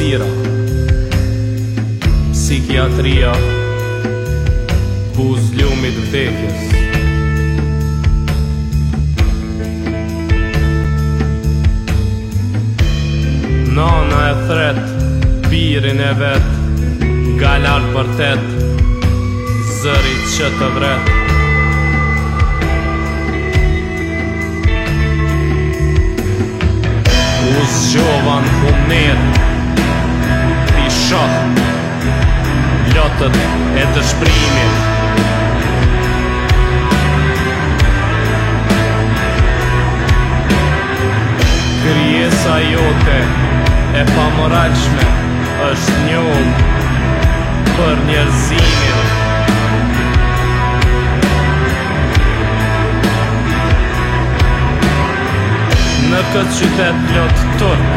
hapsira Psikiatria Buz ljumit vdekjes Nona e thret Pirin e vet Galar për tet Zërit që të vret Buz gjovan punet natën e të shprimit Kërjesa jote e pamoraqme është njëllë për njerëzimin Në këtë qytet plot të tërë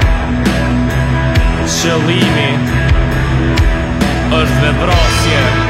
Shëllimi është vebrosje. Yeah.